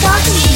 talking